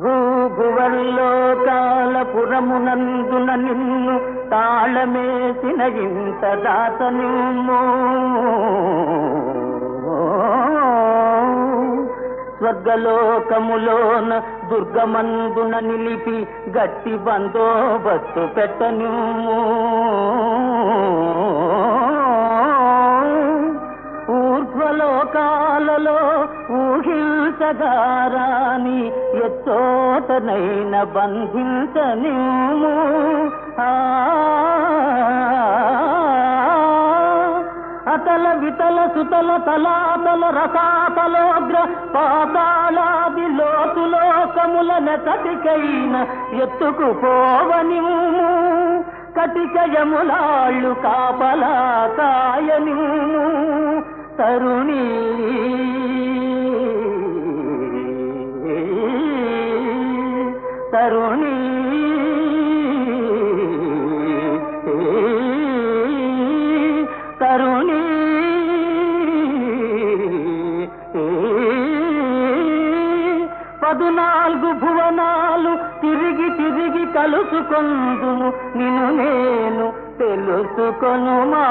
భూభువర్లోకాలపురమునందున నిన్ను తాళమేసిన ఇంత దాతనిమ్ము. స్వర్గలోకములోన దుర్గమందున నిలిపి గట్టి బందోబస్తు పెట్టనిమ్ము. ఊర్ధ్వలోకాలలో ఊహించగారాని ఎత్తోటనైన బంధించనిము అతల వితల సుతల తలాతల రసాతలోగ్ర పాతాళాది లోతులోకముల నెతటికైన ఎత్తుకుపోవనిమ్ము కటికయములాళ్ళు కాపలా కాయనిమ్ము తరుణీ తరుణీ. తరుణి. పదునాలుగు భువనాలు తిరిగి తిరిగి కలుసుకొందును నిన్ను నేను తెలుసుకొనుమా?